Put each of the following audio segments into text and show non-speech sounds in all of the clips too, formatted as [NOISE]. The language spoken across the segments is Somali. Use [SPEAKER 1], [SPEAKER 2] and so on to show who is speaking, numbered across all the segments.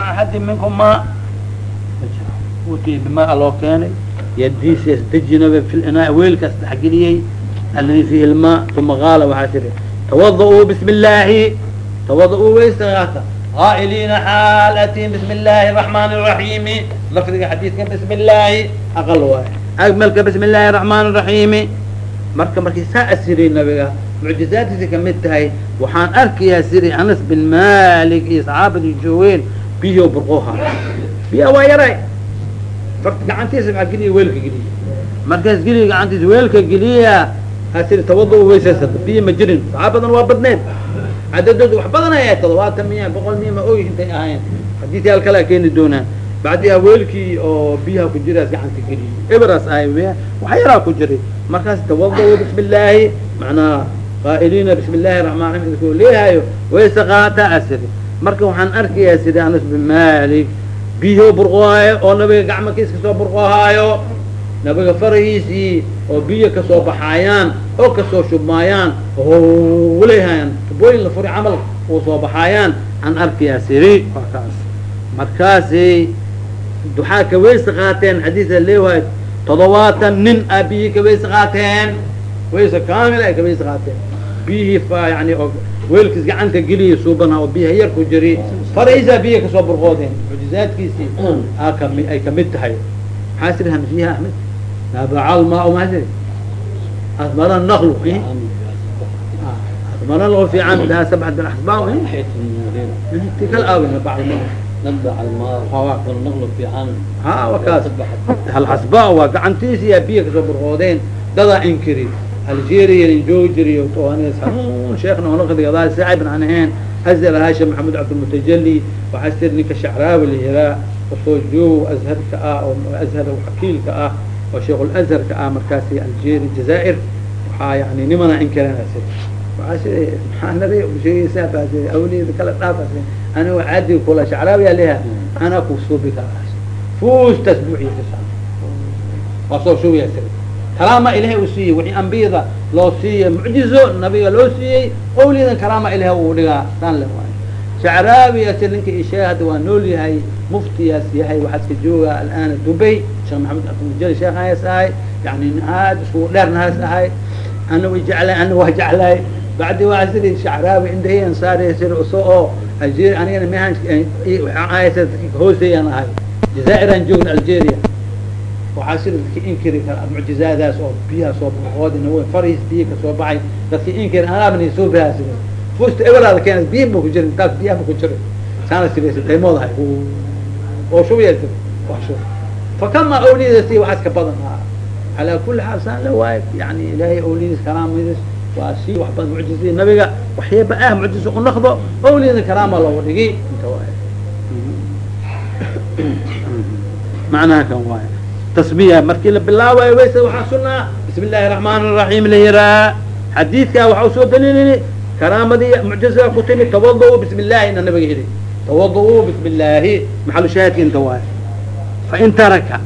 [SPEAKER 1] axadi minkum ma utiya bimaa loo keenay? Yadiisa isdejinaba fi weelkaas dhexgeliyey. Aladi fiihi lmaa uma qaala waxaa tiri tawada-uu bismi illaahi tawada-uu qaa'iliina xaal bismi illaahi araxmaan araxiimi lafdiga xadiidka bismi illaahi aqal waay. Agmalka bismi illaahi araxmaan araxiimi marka markii saa asiriy nabiga mucjizaadkiisa ka mid tahay waxaan arkayaa siri anas bin malik iyo saxaabadii joogeen biyo burqoha biya waa yaray farta gacantiisa maa geliya? Weelka geliya. Markaas geliya gacantiisa weelka geliya. Asiri tawada weysaysata biyo ma jirin. Saxaabadan waa badneed cadadooda wax badan ay ahayd. Todobaatan miya boqol miya ma ogi intay ahayn xadiisyaal kalea keeni doonaa bacdiha weelkii oo biyaha ku jiraas gacanta geliyay eberaas ahay wax yaraa ku jiray. Markaas tawada bismi illaahi macnaha qaa'iliina bismi illaahi raxmaan raxiim inkuu leeyahayo wayse qaata asiri marka waxaan arkayaa sida anas bin malik biyo burqoohaayo oo nabiga gacmakiis ka soo burqoohaayo nabiga farahiisii oo biyo ka soo baxaayaan oo ka soo shubmaayaan oo leehayaan tubooyin la furi camal uu soo baxaayaan. Aan arkayaa siri waa kaas markaasay duxaa ka weyse qaateen xadiisa leewahay todobaatan nin a biyihii ka weyse qaateen weyse kaamil ay ka weyse qaateen. Biyihii yani weelkiis gacanta geliya suubana oo biyaha yar ku jiri farahiisaa biyihi ka soo burqoodeen mucjizaadkiisii aa kami ay ka mid tahay. Maxaa siri hamsiyaha ahmed naabacalmaa maa siri? Asmara naqlu asmara naqlu fiican laha sabcat asbaa ti kala aawin bacd ha wakaas halxasba waa gacantiisi yaa biya ka soo burqoodeen dadaa inkiri algeria jiriyo hanuun sheekna onaqdi gadaal saacibn aan ahayn. Azhar haashim maxamed cabdilmutajali waxaa sir ninka shacraawi la yiraa osoo joog azharka ah oo azhar wakiilka ah oo sheikhlazharka ah markaasi algeria jazaa'ir. Waxaa yani nimana baa awliyada kala dhaafas aniga caadi kula shacraawiyaa leeha ana kusuubi karaa fuustas buuxiisa waa soo shubiya sir karaama ilahay uu siiyey wixii ambiyada loo siiyey mucjizo nabiga loo siiyey owliyadan karaama ilahay uu dhigaa saan le waay. Shacraawi ase ninka isheeg hadda waa nool yahay muftiyaas yahay waxaa iska jooga alana dubay sheekh maxamed abdilmujali sheekhaas ahay yani aad isku dheernahaas ahay. Ana way jeclay ana waa jeclay. Bacdi waa sidi shacraawi indahiyan saari sir uso oo algeria anigana mehan waxaan ahay hooseeyaan ahay. Jazaairaan joogna algeria waxaa sida dadki inkiri kara mucjizaadaas oo biyaha soo boqoodina w fariis biyi ka soo baxay. Dadki inkiri anaabni soo bahaa sida fusta eberaada keena biyi ma ku jirin taas biyaha ma ku jirin. Saana siraysa daymoodahay oo shubaya sir wax shub fakama awliyadasi waxaas ka badan calaa kuli xaal saan la waayo yani ilaahay awliyadiis karaamadiis waa si wax badan mucjizadii nabiga waxyaba ah mucjiza u naqdo awliyada karaama looga dhigi inta waay. Macnaha kan waay tasbiya markii la bilaabayo wayse waxaa sunaa bismi illaahi raxmaan raxiim la yiraa xadiidkaa waxa u soo daliilini. Karaamadii mucjizaga ku timi tawada-u bismi illaahi ina nabiga yidhi tawada-u bismi illaahi maxalu shaahidka inta waay? Fain taraka.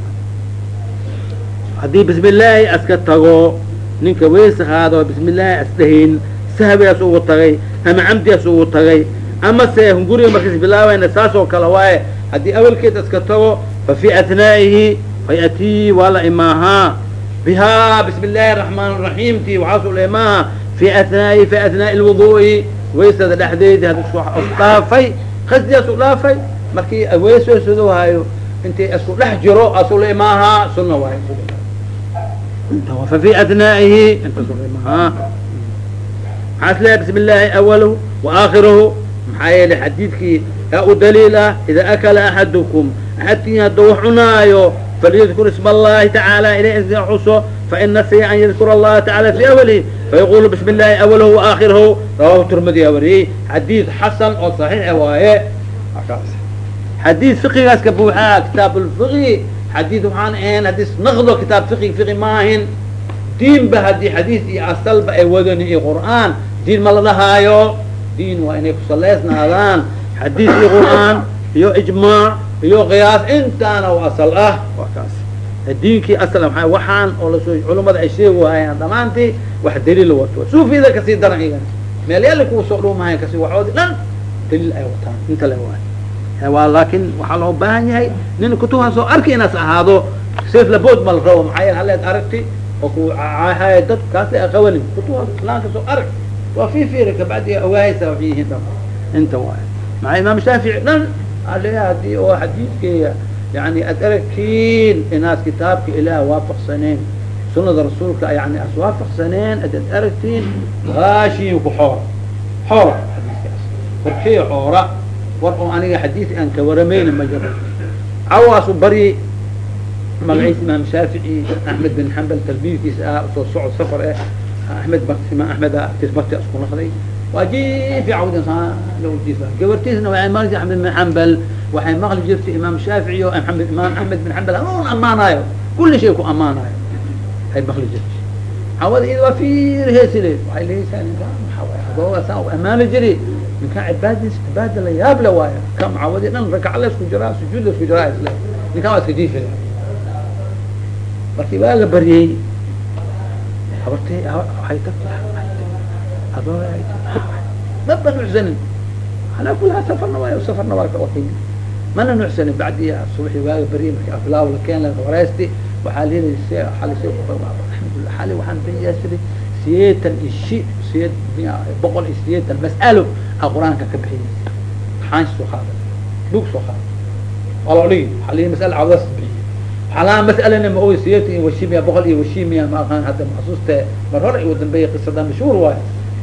[SPEAKER 1] Haddii bismi illaahi aska tago ninka weyse qaado bismi illaahi asdhahin sahbigaas ugu tagay ama camdigaas ugu tagay ama se markiis bilaabayna saas oo kale waaye haddii awelkeed iska tago fa fii athnaa'ihi fayatii waa la imaahaa bihaa bismi illaahi araxmaan araxiim ti waxaasu la imaaha fi athnaa'i fi athnaa'i lwuduu'i waysada dhexdeedi had isku dhaafay qasdigaas u dhaafay markii weysoo sidoohayo intii isku dhex jiro asu la imaahaa sunna waayo fa fi athnaa'ihi intasu la imaahaa maxaa is leeyahay bismi illaahi awaluhu wa aakhiruhu maxaa yeelay xadiidkii yaa u daliil فlyذkr اسم الlahi taعaalى ilah xuso fain nasiya an yadkura الlaha taعalى في awlih fayqulu bsm الlahi awlh وaakhirh rawahu tirmidi wariyey xadiid xasan oo صaxiix waaye xadiid fiqigaas ka buuxaa kitaab اlfiqi xadiid waxaan ahayn hadii naqdo kitaab fiqi fiqi maahin diin ba haddii xadiid iyo asalba ay wadani iyo qur'aan diin ma la dhahaayo diin waa inay kusaleysnaadaan xadiid iyo qur'aan iyo qiyaas intaana u asal ah. Waa kaas. Diinkii asal maa waxaan oo la soo culamada ay sheegi waayaan dhamaantii wax daliil wato. Suufiyada ka sii daran igan meel yali kuwa soo dhuumahayan kasi waxoodi dhan daliil ay wataan. Inta le waay. Waa laakin waxaa loo baahan yahay nin kutubaha soo arki inaas ahaado. Sif labood ma la rabo maxaa yeele haleed aragti oo ku caahaya dad kaasay aqawanin kutubaha islaamka soo arag waa fi fiiri kabacdi ogaaysa waxay yihiin dham inta waay. Maxaa imaam shaafici dhan aleya haddii oo xadiidkeya yani ad aragtiin inaas kitaabka ilaah waafaqsaneen sunada rasuulka yani as waafaqsaneen adad aragtiin gaashiin ku xoora xoora xadiiskaas korkey xoora war oo aniga xadiid aan ka waramayna ma jiro cawaasu bari magaciisa imaam shaafici axmed bin xambal talbiirkiisa ah soo socod safar eh axmed imaam axmed artis marti isku naqday waa jiifi cawd loo jiifa gabartiisna waxay maqli jirtay axmed bin xambal waxay maqli jirtay imaam shaafici o amed imaam axmed bin xambal hanuun ammaanayo kulli shay ku ammaanayo ay maqli jirtay cawada iyada waa fiir heesile waxay lehaysaa ninka maxaa adooga saa u ammaani jiri ninkan cibaadis cibaada la yaab le waayo kam cawadi dhan rakac la isku jiraa sujuud la isku jiraa jiifaya markii waa la baryey habartay waxay tagtay adooga ay maba nucsanin alaa kulaha safarna waayo safarna waa kawakin mana nucsanin bacdiya subaxi waaga baryey markii aflaaw la keen la wareysti waxaa leedahay se xali se alxamdulillah xali waxaan biyaasiri sideetan iyo shi sideed boqol iyo sideetan mas'alo a qur'aanka ka bixiyeysa xaansh soo qaaday bug soo qaaday waa loo dhigi waxaa leeyahay mas'ala cawdas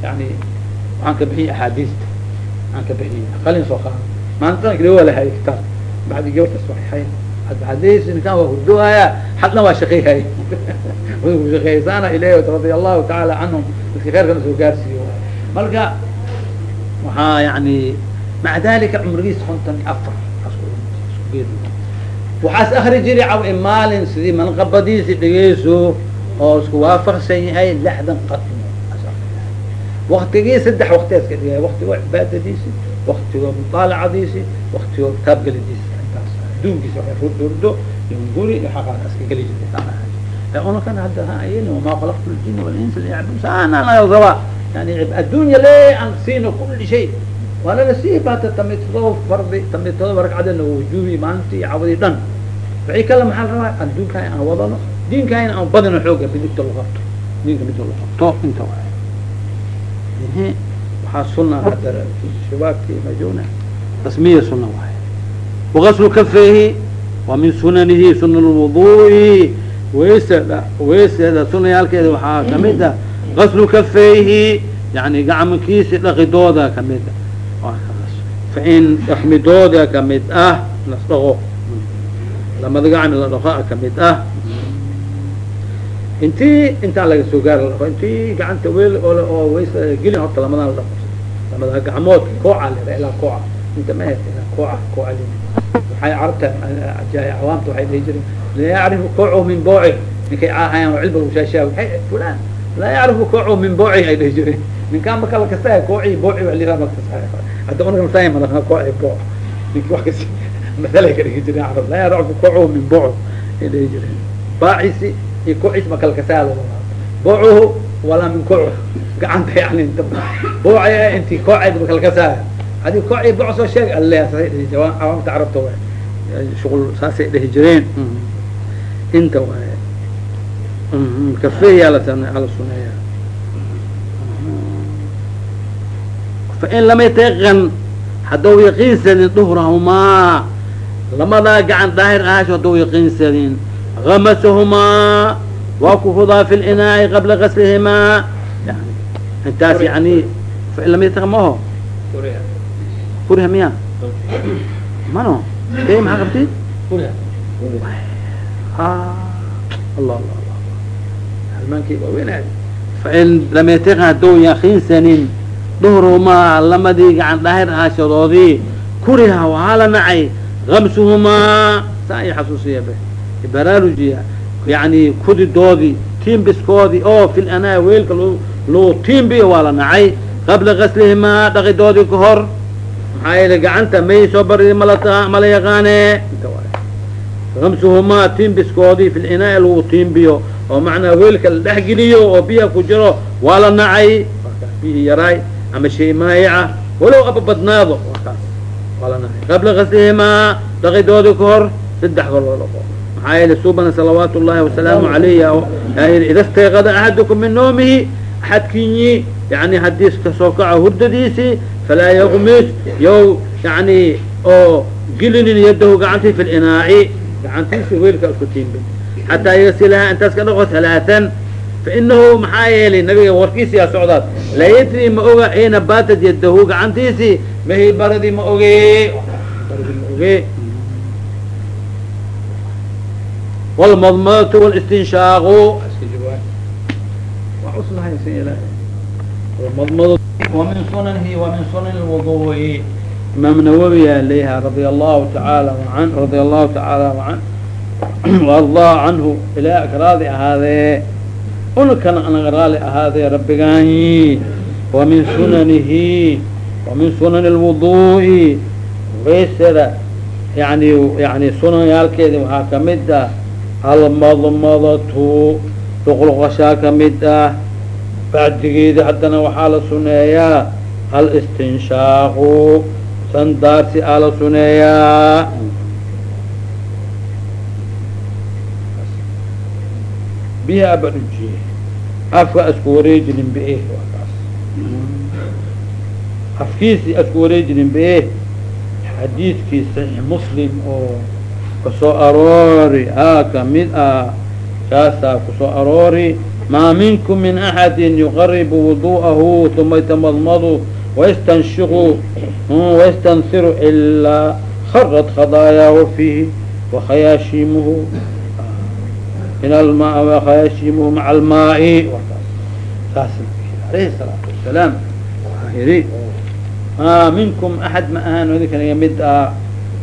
[SPEAKER 1] yani waxaan ka bixiyey axaadiista waxaan ka bixiyey qalin soo qaaday maanta waa la hayay kitaab bacdi gabartas waxay hadis ninkan waa hurdoaya xadna waa shaqeyhay shaqeysana ilah radia allahu tacaala canhum dadka kheerkana soo gaarsiiyo marka waxaa yani maca dalika cumrigiisa kontan iyo afar waxaas akri jiray caw maalin sidii manqabadiisi dhegeyso oo isku waafaqsan yahay lixdan qatmo waktigii saddex wakti iska dhigay waktigo cibaadadiisi waktigo mutaalacadiisi waktigo kitaabgelidiisi adunkiisa waay hurdo iyo guri iyo xaqaas iska geli jirtay unakan hadda hayn wama khalaqtu ljina walinsa liyacbud saana la rabaa yani addunya le aan siino kuli shay waa lala sii baata tamid todoba fardi tamid todoba ragcadeedna wujubi maalintii iyo cawadii dhan wixii kale maxaa la rabaa adduunkaay aan wadano diinkaayna aan badino xooga bidigta lagu qabto diinka midka lagu qabto inta waay waxaa suna hadda shabaabka imajoona rasmiya suna waay wagaslu kafeyhi waa min sunanihi suna lwudu'i weyseeda sunayaalkeeda waxaa ka mid a gaslu kafeyhi yani gacmankiisi dhaqidooda ka mid a ficin dhaqmidooda ka mid ah lasdhaqo lamada gacmi la dhaqo a ka mid ah intii intaa laga soo gaar ladhaqo intii gacanta wel oo ways gelin horta lamadan la dhaqo gacmood kooca lera ilaa kooca. Inta ma ilaa kooca kooca waxay carabta cawaamta waxay dhihi jireen laa yacrifu kooco min booci. Ninkay caahayaan cilba ushaashaa fulan laa yacrifu kooco min booci ay dhihi jireen. Ninkaan marka la kastahay kooci booci waa liraa makasay hadda unaga masahay malaqna kooci booc. Ninki wax kas [LAUGHS] masalay ka dhigi jireen carab laa yacrifu kooco min booco ay dhihi jireen. Baacisi iyo koociis ma kala kasaa loo boocuhu walaa min kooco gacanta yani inta booci inti kooceed ma kala kasaa adi kooci booc soo sheeg alle saasay dhihi jireen. Awaamta carabta waay. Shuqul saasay dhihi jireen. Inta waay. Kafeeyaa ala suneeya. Fain lam yataqan haddau yaqiinsadin duhrahumaa lamadaa gacan daahir ahaash haddau yaqiinsadin hamasahumaa waa ku hudaa fi linaa'i qabla gaslihimaa yani intaas yani fain lam yataqan maho furiha miya mano kay maxaa qabtid allah allah fain lam yataqan haddau yaqiinsanin duhrumaa lamadii gacan daahir ahaashadoodii kuriha waxaa la nacay gamsuhumaa saa i xasuusiya be baraarujiya yani kudidoodii tiimbiskoodii oo fi lanaa weelka loo tiimbiyo waa la nacay. Qabla gaslihimaa dhaqidoodii ka hor. Maxaa yeele gacanta may soo bari mala yaqaane. Gamsuhumaa tiimbiskoodii fi linaa lagu tiimbiyo oo macnaa weelka la dhexgeliyo oo biyaha ku jiro waa la nacay. Biyihii yaraay ama shay maayica walow aba badnaado qabla gaslihimaa dhaqidoodi ka hor saddex dhaqo maxaa yeele subana salawaat ullahi wasalaamu alayhi ida stayqada axadukum min noomihi axadkinyi yani haddii ka soo kaco hurdadiisii falaa yaqmis yow yani oo gelinin yadahu gacantii fi linaaci gacantiisi weelka isku tiimbi. Xataa yagsilaha intaas ka dhaqo halaatan fainahu maxaa yeelay nabiga warkiisiyaa socdaad laa yadri ma oga ayna baatad yadahu gacantiisii mahi baradii ma oge wlmadmadatu wlstinshaaaqu wamin sunanihi wamin sunan lwudu'i imaam nawawiyaa leeyaha radia allahu tacaala an radia allahu tacaala an allah canhu ilaa ka raadi ahaadee unakana anaga raali ahaadee rabbigaanyi wamin sunanihi wamin sunani lwudu'i yani yani sunanyaalkeedi waxaa ka mid ah almadmadatu luqluqashaa ka mid ah. Bacdigeeda haddana waxaa la suneeyaa alistinshaaqu sandaarsi aa la suneeyaa. Biha abadhujiye afka asku wareejinin waa kaas. Afkiisi wareejinin be xadiidkii saxiix muslim oo ka soo aroori aa ka mid ah kaasaa ku soo aroori. Maa minkum min axadi yuqaribu wudu'ahu tuma yatamadmadu wayastanshiqu wayastanhiru ilaa harat khadaayaahu fiihi wakhayaashimuhu min alma wakhayaashimuhu maca almaai alayhi salaatu wasalaam yidhi maa minkum axad ma ahaan idinka mid ah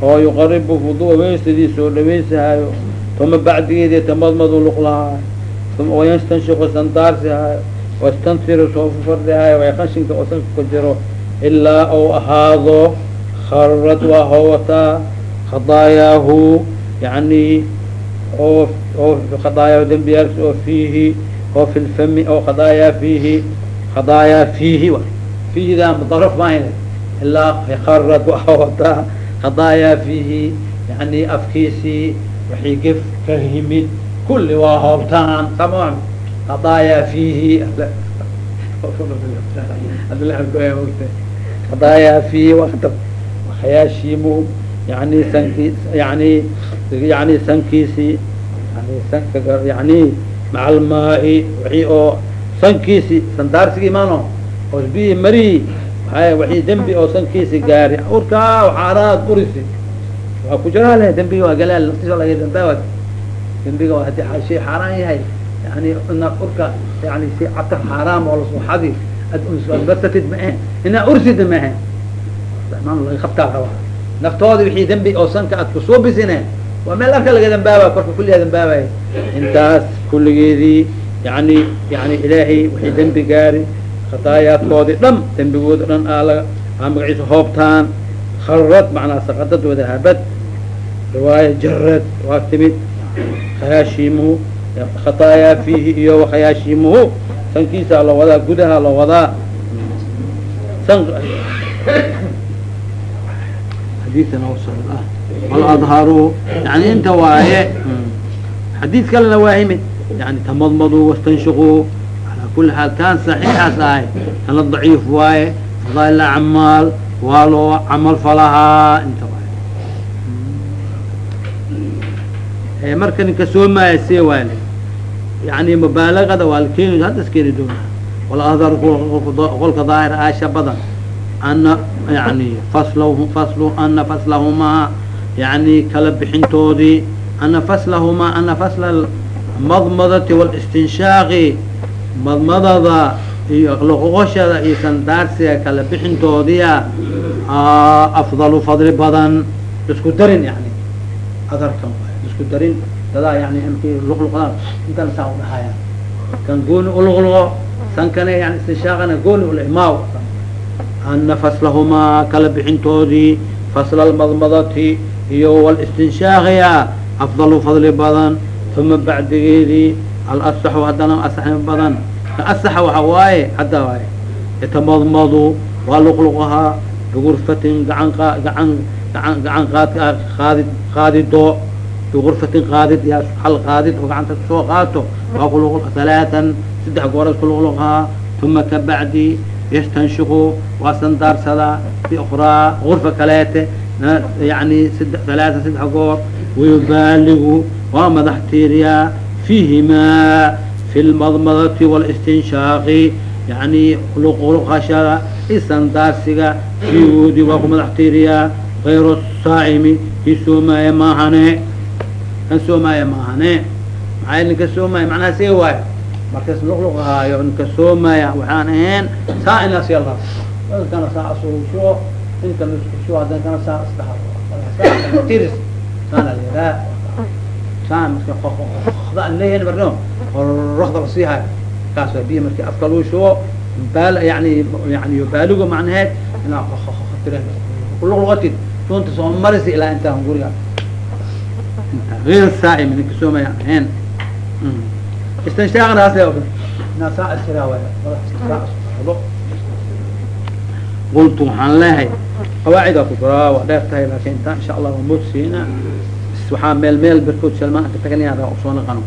[SPEAKER 1] oo yuqaribu wudu'a weysadiis oo dhaweysahayo tuma bacdigeed yatamadmadu luqlahaayo uma wayastanshiqu sandaarsihayo wastansiru soofu fardihaayo way qashinka oo ku jiro ilaa ou ahaado kharad waa hoowataa khadaayaahu yani oo oo khadaayaa dembiyaalki oo fiihi oo fi lfami oo khadaayaa fiihi khadaayaa fiihi fiihida daraf maahayna ilaa kharad waa hoowataa khadaayaa fiihi yani afkiisii waxay gef ka yimid kulli waa hoobtaan sama khadaayaa fiihi khadaayaa fiihi wata hayaashiimu yani sanki yani yani sankiisii sanka yani maca wixii oo sankiisi sandaarsigii mano oo bihi marihi waay waxii dembi oo sankiisi gaari. Urkaa waxaaraad urisi. Waa ku jiraa le dembiga waa galaal. Naftiisa laga dambaawa dembiga waa haddii shay xaaraan yahay. Yani ina urka yani si catar xaaraam oo lasuxadi ad basatid ma ahe inaa ursid ma ahe imaan laga qabtaa rabaa. Naftoodi wixii dembi oo sanka aad ku soo bisine waa meel arka laga dambaaba korka kulligaa dambaabaya intaas kulligeedii yani yani ilaahay wixii dembi gaari khataayaadkoodii dham dembigooda dhan aala aa magaciisa hoobtaan. Kharad macnaa saqadad wadahabad riwaaya jarad waa timid. Khayaashiimuhu khataayaa fiihi iyo wakhayaashiimuhu sankiisa la wadaa gudaha la wadaa. San ah. Waladharu yani inta waaye xadiid kalena waa yimid yani tamadmaduu wastanshiquu alaa kuli xaal kaan saxiixaas ahay kana daciif waaye fadaa'il acmaal waa camal falahaa inta marka ninka soomaya see waale yani mubaalagada waa la keeni hadda is keeni doonaa waladhar qolka daahir aasha badan ana yani faslu ana faslahumaa yani kala bixintoodii ana faslahumaa ana fasla madmadati walistinshaaqi madmadada iyo loqoqoshada iyo sandaarsiga kala bixintoodia afdalu fadli badan isku darin yani adarkan isku darin. Dadaa yani luqluqdaan intan saa udhahaya kan gooni uluqluqo sankana yani istinshaaqana gooni ulimaaw ana faslahumaa kala bixintoodii fasla almadmadati iyo walistinshaaqia afdalu fadli badan uma bacdigeedii alasaxu haddana asaxnimo badan. Asaxa waxa waaye hadda waaye yatamadmadu waa luqluqahaa bigurfatin gacan gaan gacan qaad qaadi qaadido bigurfatin qaadid yaa hal qaadid oo gacanta ku soo qaato waa kuluq halaatan saddex gooras kuluqluqhaa uma kabacdi yastanshiqu waa sandaarsadaa biukraa gurfa kaleete yani halaatan saddex goor wayubaaligu waa madax tiiriyaa fiihimaa fi lmadmadati wاlistinshaaqi yani luqluqashada isandaarsiga fiigoodii waa ku madax tiiriyaa غayru saa'imi kii soomaaya maahane kan soomaaya maahane maxaa ninka soomaaya macnaha see waayo markas luqluqahaayo ninka soomaaya waxaan ahayn saa inaas yala kana saa asuusho inta miskusho hadan kana saa isdhaatiris saana layiraa saa marka da an leeyahin marno roxda lasii hayo kaas waa biyo marki afka luu shubo baal yani yani baaligo macnaheed inaa luqluqatid dunta soo marisi ilaa intaan guriga غير الsaaئم ninka soomaya ahayn istinshaaqnaas inaa saa iskira qultu waxaan leehay qawaacida ku jiraa waa dheer tahay laakin intaa insha allah waa moodsiina waxaa meel meel berkood shalmaan ka taganaya raa usoo naqano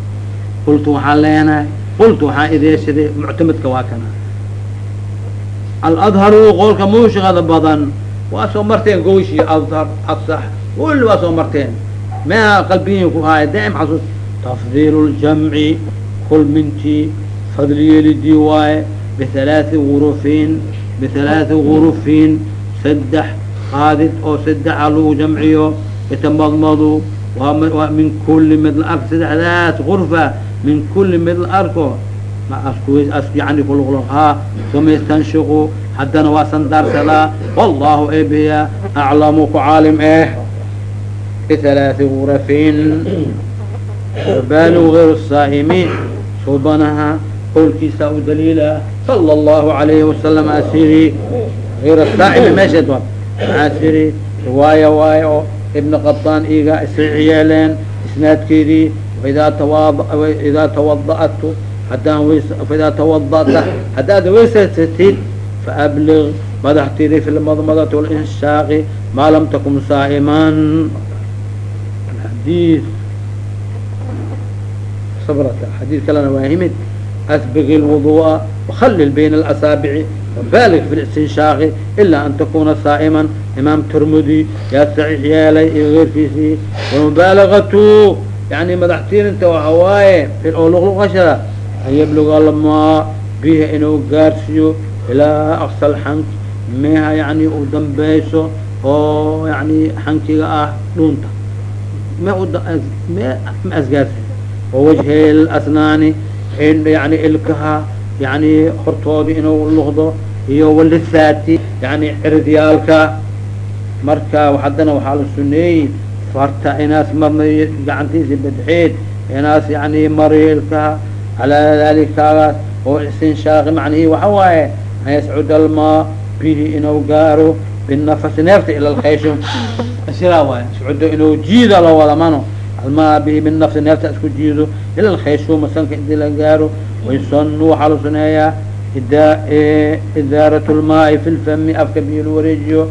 [SPEAKER 1] qultu waxaan leenahay qultu waxaan ideeshaday muctamadka waa kana aladharu qolka muushigada badan waa soo marteen gooshi adhar adsax kulli waa soo marteen mea qalbiyin ku haaya daa'im xasuus tafdiil اljamci kulmintii fadliyeelidii waaye bihalaaثi gurufin bihalaaثi gurufin saddex qaadid oo saddexa lagu jamciyo itamadmadu waa min kuli mid la ark saddexdaas gurfa min kuli mid la arko yani kuluqluqhaa uma yastanshiqu haddana waa sandaarsadaa wallahu ebiya aclamu ku caalim eh bihalaaثi gurafin baaligu غayr الsaa'imi subanaha qowlkiisa u daliila sala الlahu عalayhi wasalam asiri غayr الsaa'imi meesheed wa asiri riwaaya waaye oo ibn qaطaan iga saxiix yeeleen isnaadkeedii idaa tawa idaa tawada'tu haddaan ws idaa tawada'ta haddaad weysaysatid faablig madax tiri fi lmadmadati wاlinshaaqi maa lam takun saa'iman xadiid sabrata xadiid kalena waa himid asbig اlwuduءa وخلل بين الأصابع وبالغ في الاستنشاق إلا أن تكون صائما إمام ترمذي يا صحيح يالي غيرkiisi والمبالغة يعني مدحتين انت وحواي في لغلغشة أن يبلغ الماء بيها inuu gaarsiyo ilaa أقصى الحنك meha يعني u dambeyso oo يعني xankiga ah dhunta me ma asgaarsiyo ووجه الأسنان يعني ilkaha yani hortoodi inuu luqdo iyo walisaati yani cirdyaalka marka haddana waxaa la suneeyey farta inaas marnayo gacantiisa badxeed inaas yani mariyo ilkaha calaa dalikaagaas oo istinshaaqi macnihi waxa waaye an yascud almaa bihi inuu gaaro binafasi neefta ila lkayshum sidaa waay scudo inuu jiida la wada mano almaa bihi binafsi neefta isku jiido ila alkhayshuma sanka inti la gaaro waysanu waxaa la suneeyaa idaarat lmaai fi lfami afka biyo la wareejiyo.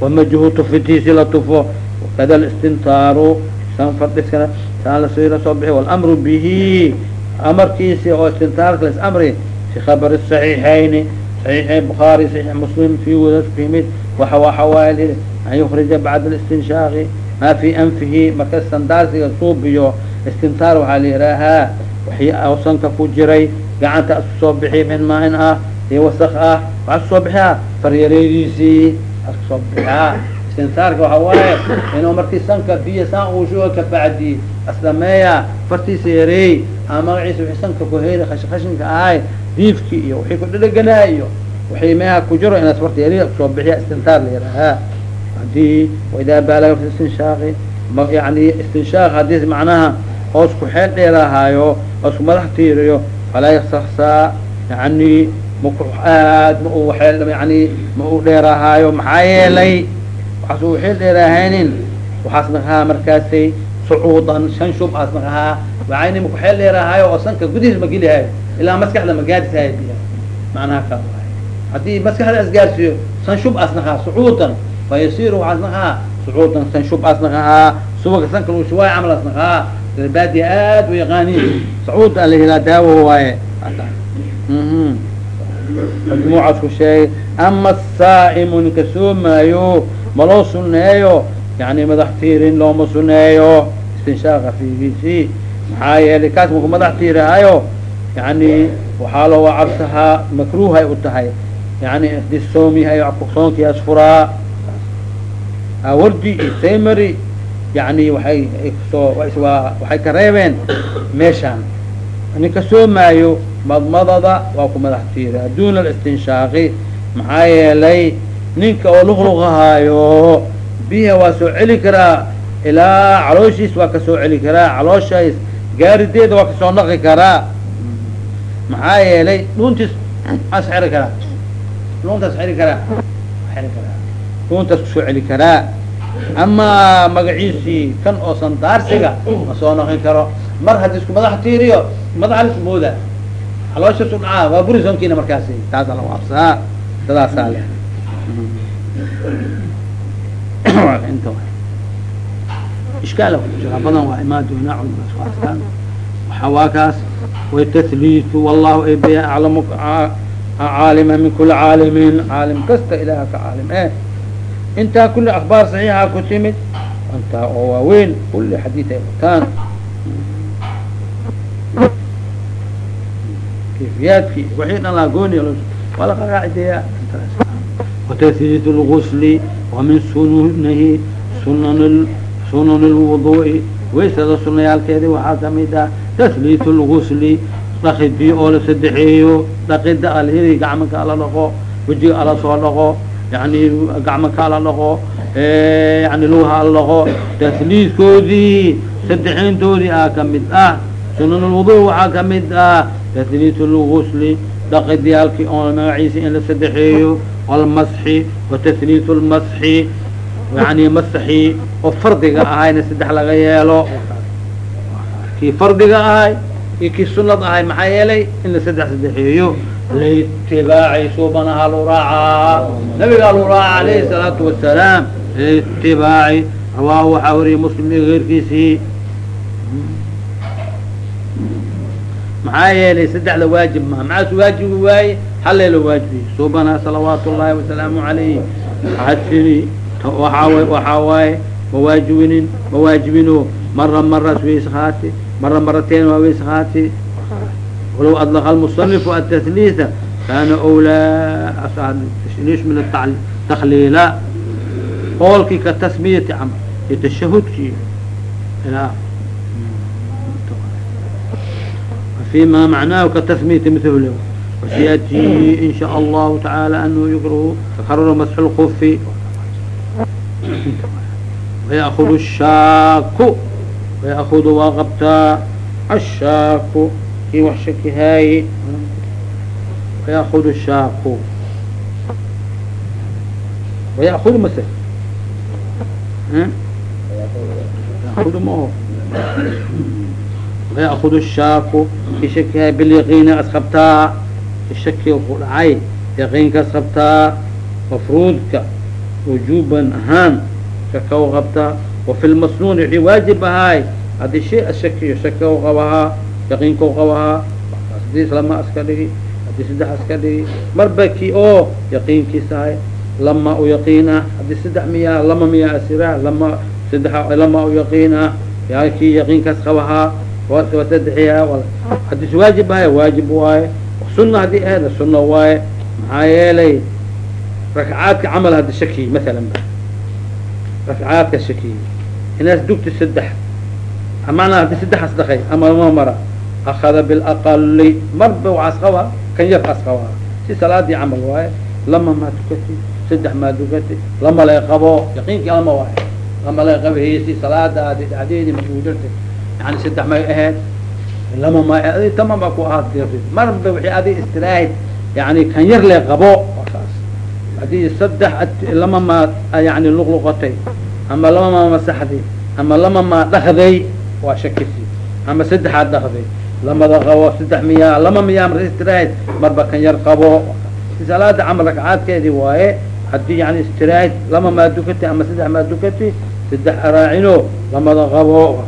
[SPEAKER 1] Wamajhutu fitiisi la tufo. Wakada lstintaaru sanfadhiskana saan lasira soo bixi. Walmru bihi amarkiisi oo istintaarka las amri fi khabari saxiixayni صaxiixayn bukhaari saxiix muslim fi wada ku yimid waxa waxa waaya an yukrija bacda اlistinshaaqi ma fi anfihi marka sandaarsiga suubiyo istintaar waxaa la yihaahaa waxii sanka ku jiray gacanta soo bixi min maain ah iyo wasak ah waxaa isku soo faryareediisii isku soo istintaarka waxa waaye inuu markii sanka biyo saan uu shugo kabacdi asdameeya fartiisa yareey ama magaciisa wixii sanka ku heyri khashin khashinka ahay diifki iyo wixii ku dhedheganaa iyo wixii meeha ku jiro inaas farta yareey ku soo bixiya istintaar la yidhaahaa haddii waidaa baalaga fi istinshaaqi yani istinshaaq haddii macnaha hoos ku xeel dheerahaayo hoos ku madax tiiriyo falaa yaksaksaa yani maku aad ma eel yani ma u dheerahaayo. Maxaa yeelay waxaas u xeel dheerahaynin waxaas naqahaa markaasay sucuudan shan shub aas naqahaa waayni maku xeel dheerahaayo oo sanka gudihiis ma gelihayo ilaa maskaxda ma gaadisaayo biya macnaha ka waay haddii maskaxda isgaarsiiyo sanshub asnahaa sucuudan fayasiru asnahaa sucuudan sanshub asnahaa subaga sanka lagu shubaay camal asnahaa baadiya aad u yaqaaniin sacuud a la yihaa daawo waaye majmuucaas ku sheegay ama asaa'imu ninka soomaayo maloo suneeyo yani madax tiirin looma suneeyo istinshaaqa fiigiisi maxaa yeelay kaas marku madax tiiraayo yani waxaa loo cabsahaa makruuhay u tahay yani haddii soom yahay soonkiyaas furaa wardi iyo saymary yani waay soo waxay ka reebeen meeshaan. Ninka soomaayo madmadada waa ku madax tiira. Duna alistinshaaqi maxaa yeelay ninka oo luqluqahaayo biyaha waa soo celi karaa ilaa calooshiis waa ka soo celi karaa calooshays gaarideeda waa ka soo naqi karaa. Maxaa yeelay dhuuntiis xeri karaa. Dhuuntaas xeri karaa. Xeri karaa dhuuntaas ku soo celi karaa. Ama magaciisii kan oo sandaarsiga ma soo naqin karo. Mar haddii isku madax tiiriyo madaxa lis mooda calooshaas u waa burisonkiina markaasi. Taasaa lagu absaa dadaasaa le ishkaala ku jira badan waa imaa doonaa culmadaas ku arkaan. Waxaa waa kaas waytasliitu wallahu ebe aclamu caalima min kuli caalimin. Caalim kasta ilaha ka caalim. Eh intaa kuli akbaar saxiixa ku timid intaa oo waaweyn kuli xadiid wataan. Kayfiyaadki wixii dhan gooni waa laqa qaacideeya watasliit lgusli wa min sunanihi sunan sunan lwudu'i waysada sunayaalkeedi waxaa ka mid ah tasliit lgusli dhakidii oo la sadexeeyo dhakida alhiri gacmanka ala dhaqo wejiga ala soo dhaqo yani gacmanka ala dhaqo yani lugaha ala dhaqo tasliidkoodii sadexeyntoodii ah ka mid ah. Sunan lwudu waxaa ka mid ah. Tasliit lgusli dhaqidiyaalkii oo magaciisa in la sadexeeyo walmasxi watasliit lmasxi yani masaxi oo fardiga ahayna saddex laga yeelo. Kii fardiga ahay iyo kii sunad ahay maxaa yeelay in la saddex sadexeeyo litibaaci suubanaha lu raacaa nabigaa lu raaca alayhi salaatu wasalaam litibaaci rawaahu waxaa wariyay muslim iyo geyrkiisii maxaa yeelay saddexda waajib maha maxaasu waajibi waaye halleela waajibiye suubanaha salawaatu ullahi wasalaamu alayh waxaad tiri waaa waxaa waaye mawaajibinin mawaajibino mara maras ways haati mara marateen waa ways haati walow adlaqa almusanifu atasliisa kaana wlaa tashniish min takliila qoolkii ka tasmiyati camal iyo tashahudkii ilaa فيma معناه kaتسمية مثل وسيأتي إن شاء الله تعالى أنه يكره تكرر مسح الخف ويأخذ الشاك ويأخذ وaqبta الشاك kii wax shakihaay ويأخذ الشاك ويأخذ mse يأخذ mho ويأخذ الشاك ki shakihaay باليقين asqabtaa shaki ku dhacay yaqiinka asqabtaa mafruudka wujuban ahaan shaka u qabtaa wafi lmasnuun wixii waajib ahaay haddii shay ashakiyo shaka u qabahaa yaqiinka u qabahaa haddii islama aska dhigi haddii saddex aska dhigi marba ki oo yaqiinkiis ahay lama u yaqiin ah haddii saddex miyaa lama miyaa asira lama saddex lama u yaqiin ah yaa kii yaqiinkaas qabahaa wasadexiyaa haddii is waajib ahay waajib waaye sunna haddii ahda sunna waaye maxaa yeelay rakcaadka camal hadda shakiy maalan rakcaadka shakiy inaas dugti saddex macnaa haddii saddex asdakay ama lama akada bilaqali marba waxaas qaba kan yar as qabaa si salaadii camal waaye lama maa saddex maa lama lay qabo yaqiinkii lama waaye lama lay qabo heysi salaadaadi dhacdeedi makuudarta yani saddex may ahayd lama ma tama baa ku ahaad marba wixii adi istiraahid yani kan yar lee qabo kaas saddex lama maa yani luqluqatay ama lama maa masaxday ama lama maa dhakday waa shakisi ama saddexaad dhakday lamada qabo saddex miyaa lama miyaa mar istiraahid marba kan yar qabo. Salaada camal rakcaadkeedii waaye haddii yani istiraahid lama maa dukati ama saddex maa dukati saddex araacino lamada qabo.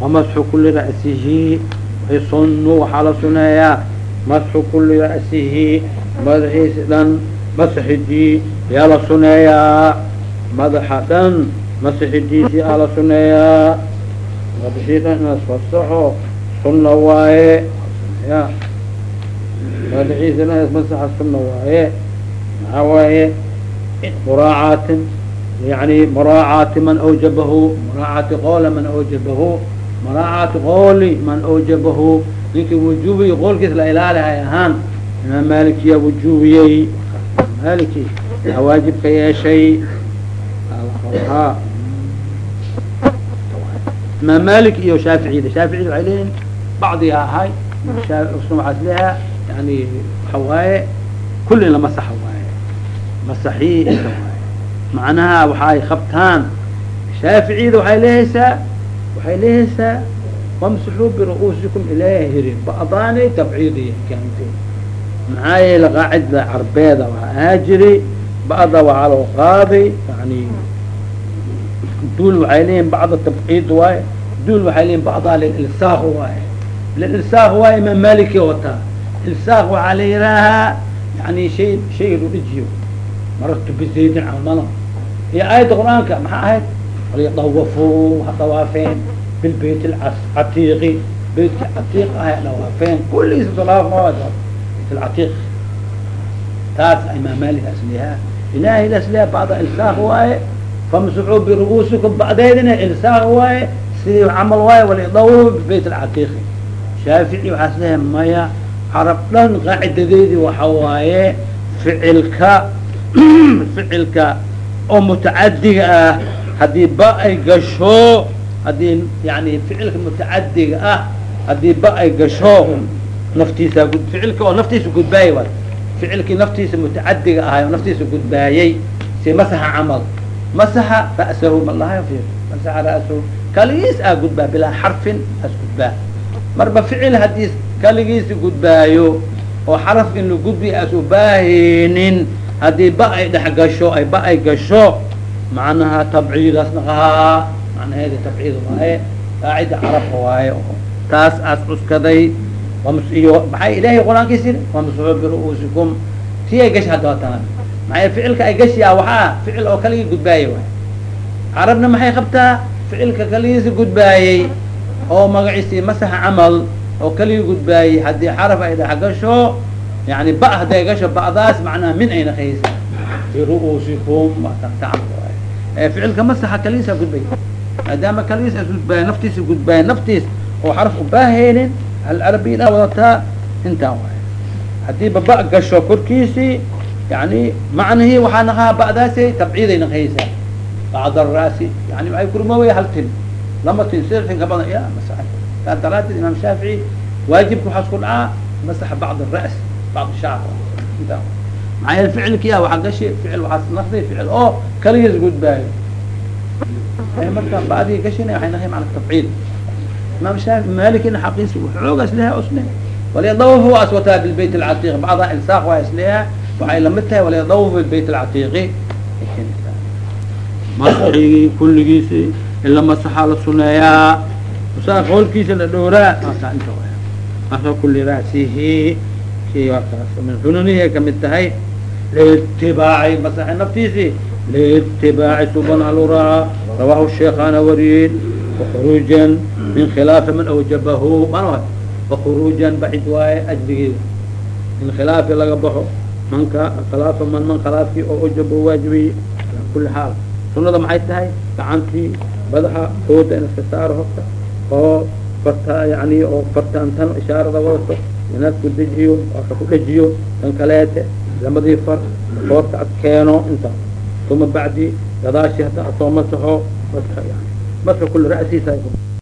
[SPEAKER 1] Wamasxu kuli ra'sihi yasunu waxaa la suneeyaa. Masxu kuli ra'sihi madaxiisa dhan masaxidii yaa la suneeyaa madaxa dhan masaxidiisi yaa la suneeyaa madaxii dhan inaas fasaxo sunna waaye. Ya. Madaxiisa dhan inaas masaxa sunna waaye. Maxaa waaye? Muraacatin yani muraacaati man awjabahu muraacaati qoola man awjabahu muraacaati qooli man awjabahu. Ninkii wujubiy qoolkiis la ilaalihay ahaan. Imaam malikiyaa wujubiyey maliki aa waajibka yeeshay ha imaam malik iyo shaaficiyda shaaficiyda waxay leeyihiin bacdiga ahay waxaas leha yani waxa waaye kulli la masaxa waaye masaxii inta waaye macnaha waxa ay qabtaan shaaficiyda waxay leehaysaa waxay leehaysaa wamsaxuu biru'uusikum ilaaha hirin ba'daani tabciidiya kaante maxaa yeele qaacidda carbeeda waxaa ahaa jiray ba'da waxaa loo qaaday yani duul waxay leeyihiin bacda tabciid waaye duul waxay leeyihiin bacdaa lililsaaq waaye lililsaaq waaye imaam maliki wataa ilsaaq waxaa la yihaahaa yani shay shay lu dhijiyo marartu bizaydin camalo iyo aayadda qur'aanka maxaa ahayd walyadawafuu ha dawaafeen bilbayt catiiqi baytka catiiq ah dhawaafeen kulligiis catiiq taas imaam malik aslihaa ilahay aslihaa bacda ilsaaq waaye famsuxuu biru'uusikum bacdeedina ilsaaq waaye sidii camal waaye walyadawafu bibayt alcatiiqi shaafici waxaas leehay maya carab dhan qaacidadeedii waxa waaye ficilka ficilka oo mutacadiga ah haddii ba ay gasho haddii yani ficilka mutacadiga ah haddii ba ay gasho naftiisa ficilka oo naftiisa gudbaayay ficilkii naftiisa mutacadiga ahay oo naftiisa gudbaayay si masaxa camal masaxa ra'sahu malaha masaxa ra'sahu kaligiis aa gudbaa bilaa xarfin as marba ficil haddii kaligiisa gudbaayo oo xaraf in la gudbiya as ubaahaynin haddii ba ay dhex gasho ay ba ay gasho macnaha tabciidaas naqahaa macnaheeda tabciid waaye qaacida carabka waaye taas aas cuskaday iyo maxay ilahay qur'aankiis yiri wamsuxuu biru'uusikum si ay gashi hadda maxay ficilka ay gashiyaa waxaa ficil oo kaligii gudbaayay waay. Carabna maxay qabtaa? Ficilka kaligiisa gudbaayey oo magaciisii masaxa camal oo kaligii gudbaayey haddii xaraf ay dhex gasho yani ba hadday gasho ba'daas macnaha min ay naqaysa biru'uusikum waa taqtacam waay ficilka masaxa kaligiisa gudbay. Maadaama kaligiis gudbaaya naftiisa gudbaaya naftiis oo xaraf ubaahaynin alcarabiya wadataa intaa waay. Haddii baba gasho korkiisii yani macnihii waxaa naqahaa ba'daasi tabciiday naqaysaa bacd ara'si yani waxay kurmawaya hal tin lama tin sida tin badan ya masaxa taa daraadeed imaam shaafici waajibka waxaa isku dhacaa masaxa bacd ara's bacd shacr intaa maxaa yeele ficilkii ah waxaa gashi ficil waxaa naqday ficil oo kaligiis gudbaayo marka ba'dii gashina waxay naqay macna tabciid imaam shaafi malikina xaqiisi xooga isleha usne walyadawafu aswataa bilbayt alcatiiq bacdaa ilsaaq waa isleha waxay la mid tahay walyadawfi bayt alcatiiqi masaxigii kulligiisi in la masaxaa la suneeyaa saa qoolkiisa la dhowraa masa kuli rasihi min sunanihi ka mid tahay liitibaaci masaxi naftiisi liitibaaci suban aluraaa rawahu sheekhaana wariyin wakuruuja min khilaafi man awjabahu wakuruuja baid waaye ajligii min khilaafi laga baxo manka khilaafa maalman khilaafkii oo ujaba waajibay ala kuli xaal. Sunada maxay tahay? Gacantii badaha fooda in iska saaro horta oo farta yani oo fartaantan ishaarada wadato inaad dejiyo aka ku dhejiyo tan kaleete labadii far foorta ad keeno inta. Uma bacdi gadaashii hadda asoo masaxo maska yani maska kuli rasiisa